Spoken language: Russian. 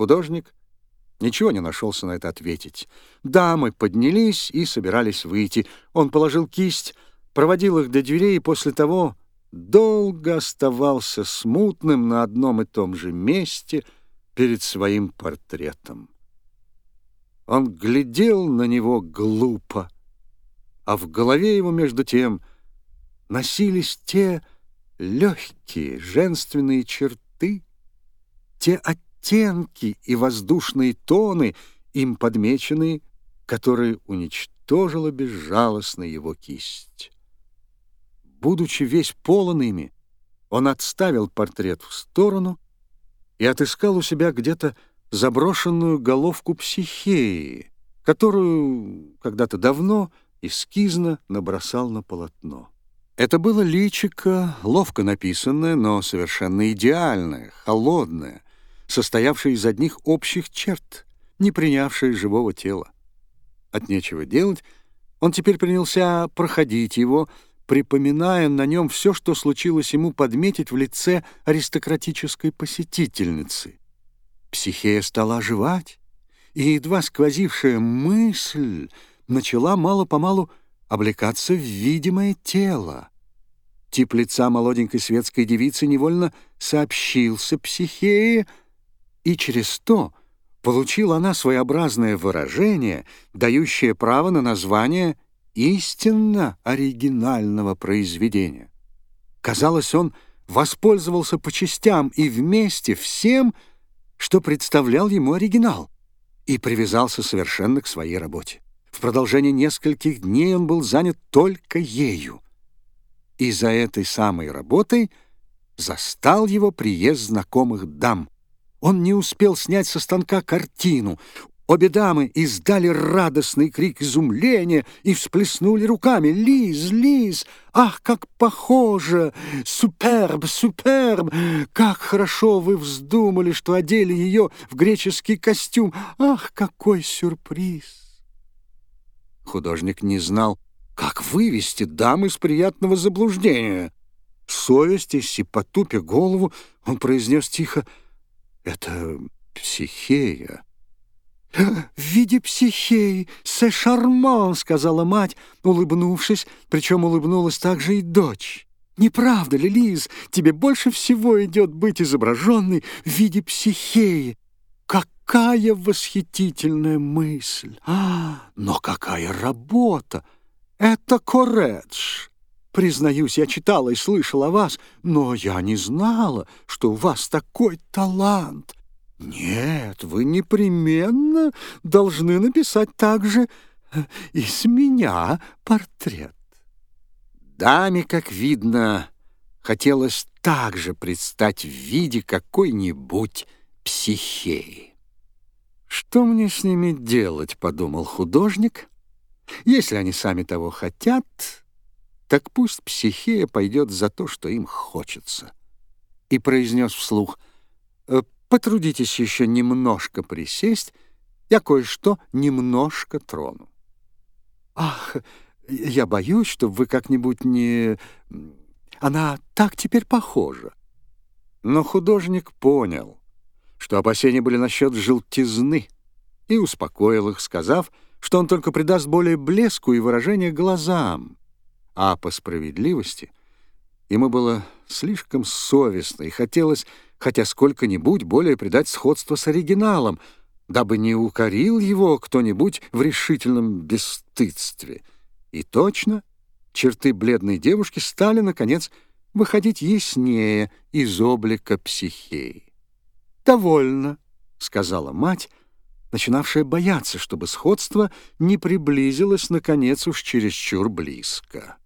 Художник ничего не нашелся на это ответить. Дамы поднялись и собирались выйти. Он положил кисть, проводил их до дверей и после того долго оставался смутным на одном и том же месте перед своим портретом. Он глядел на него глупо, а в голове его между тем носились те легкие женственные черты, те оттенки и воздушные тоны, им подмеченные, которые уничтожила безжалостно его кисть. Будучи весь полон ими, он отставил портрет в сторону и отыскал у себя где-то заброшенную головку психеи, которую когда-то давно эскизно набросал на полотно. Это было личико, ловко написанное, но совершенно идеальное, холодное, состоявшее из одних общих черт, не принявшее живого тела. От нечего делать, он теперь принялся проходить его, припоминая на нем все, что случилось ему подметить в лице аристократической посетительницы. Психея стала оживать, и едва сквозившая мысль начала мало-помалу облекаться в видимое тело. Тип лица молоденькой светской девицы невольно сообщился психее, и через то получила она своеобразное выражение, дающее право на название истинно оригинального произведения. Казалось, он воспользовался по частям и вместе всем, что представлял ему оригинал, и привязался совершенно к своей работе. В продолжение нескольких дней он был занят только ею. И за этой самой работой застал его приезд знакомых дам. Он не успел снять со станка картину. Обе дамы издали радостный крик изумления и всплеснули руками. «Лиз! Лиз! Ах, как похоже! Суперб! Суперб! Как хорошо вы вздумали, что одели ее в греческий костюм! Ах, какой сюрприз!» Художник не знал, как вывести дам из приятного заблуждения. Совестись и потупя голову, он произнес тихо «Это психея». «В виде психеи, се шарман», — сказала мать, улыбнувшись, причем улыбнулась также и дочь. «Не правда ли, Лиз, тебе больше всего идет быть изображенной в виде психеи? Какая восхитительная мысль! А, но какая работа! Это Коредж!» Признаюсь, я читала и слышала о вас, но я не знала, что у вас такой талант. Нет, вы непременно должны написать также э, из меня портрет. Даме, как видно, хотелось также предстать в виде какой-нибудь психеи. «Что мне с ними делать?» — подумал художник. «Если они сами того хотят, так пусть психея пойдет за то, что им хочется». И произнес вслух «Э, Потрудитесь еще немножко присесть, я кое-что немножко трону. Ах, я боюсь, что вы как-нибудь не... Она так теперь похожа. Но художник понял, что опасения были насчет желтизны, и успокоил их, сказав, что он только придаст более блеску и выражения глазам. А по справедливости ему было слишком совестно и хотелось хотя сколько-нибудь более придать сходство с оригиналом, дабы не укорил его кто-нибудь в решительном бесстыдстве. И точно, черты бледной девушки стали, наконец, выходить яснее из облика психеи. «Довольно», — сказала мать, начинавшая бояться, чтобы сходство не приблизилось, наконец, уж чересчур близко.